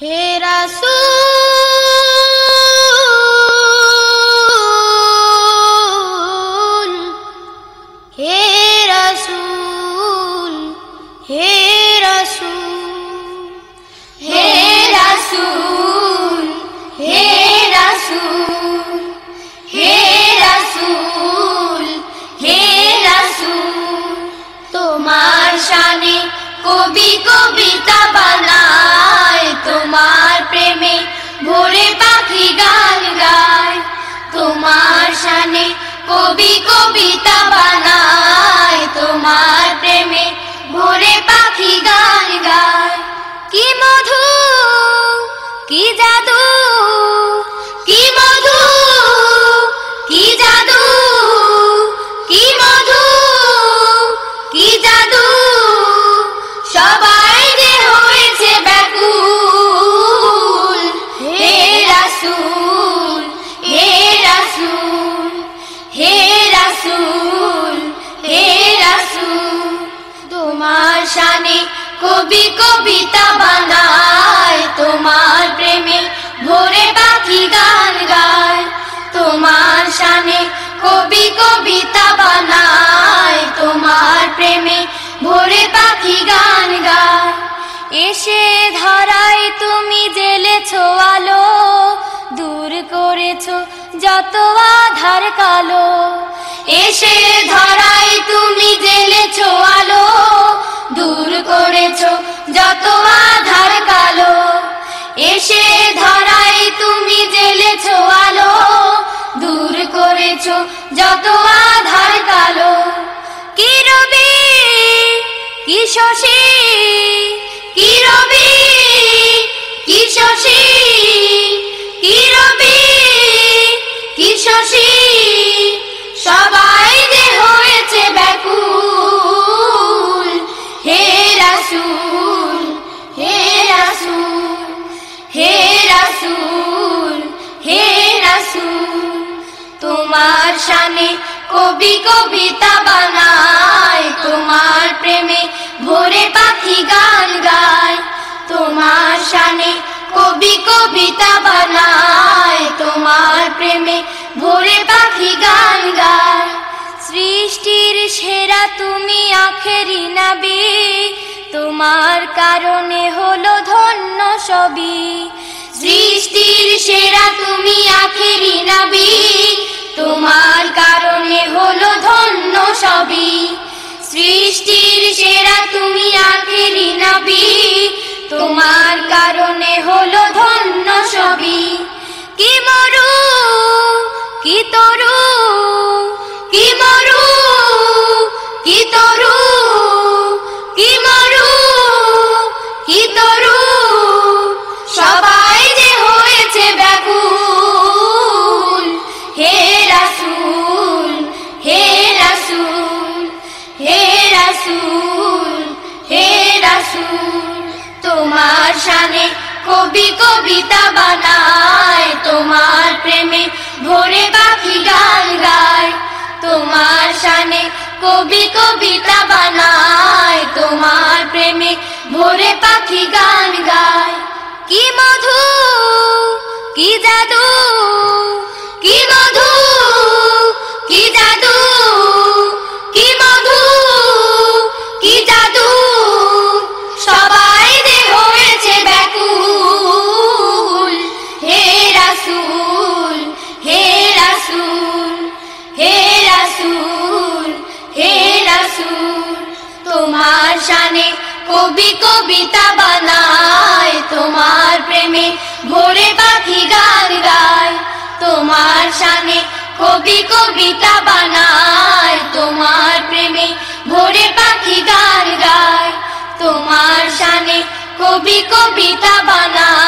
হে রাসূল হে রাসূল হে রাসূল হে রাসূল হে রাসূল হে রাসূল হে রাসূল, তোমার শানে কবি কবিতা কবি কবিতা বানায় তোমার প্রেমে। ভোরে পাখি গান গায়। কি মধু কি জাদু কবি কবিতা বানায়, তোমার প্রেমে ভোরে পাখি গান গায়। তোমার শানে কবি কবিতা বানায়, তোমার প্রেমে ভোরে পাখি গান গায়। এসে ধরায় তুমি জেলেছো আলো, দূর করেছ যত আধার কালো। এসে ধরায় তুমি জেলেছো আলো করেছ, যত আধার কালো, এসে ধরায় তুমি জেলেছো আলো, দূর করেছ যত আধার কালো। কি রবি? কি শশী? কি রবি? কি কি রবি? কি শশী? রাসূল, হে রাসূল, হে তোমার শানে কবি কবিতা বানায়, তোমার প্রেমে ভোরে পাখি গান গায়, তোমার শানে কবি কবিতা বানায়, তোমার প্রেমে ভোরে পাখি গান গায়। সৃষ্টির সেরা তুমি আখেরি নাবি তোমার কারণে হলো ধন্য সবই সৃষ্টির সেরা তুমি আখেরি নাবি। তোমার কারণে হলো ধন্য সবই সৃষ্টির সেরা তুমি আখেরি নাবি। তোমার কারণে হলো ধন্য সবই কি মরু, কি তরু কবি কবিতা বানায়, তোমার প্রেমে ভোরে পাখি গান গায়। তোমার শানে কবি কবিতা বানায়, তোমার প্রেমে ভোরে পাখি গান গায়। কি মধু, কি জাদু রাসূল, হে রাসূল হে রাসূল, তোমার শানে কবি কবিতা বানায়, তোমার প্রেমে ভোরে পাখি গান গায়, তোমার শানে কবি কবিতা বানায়, তোমার প্রেমে ভোরে পাখি গান গায়, তোমার শানে কবি কবিতা বানায়।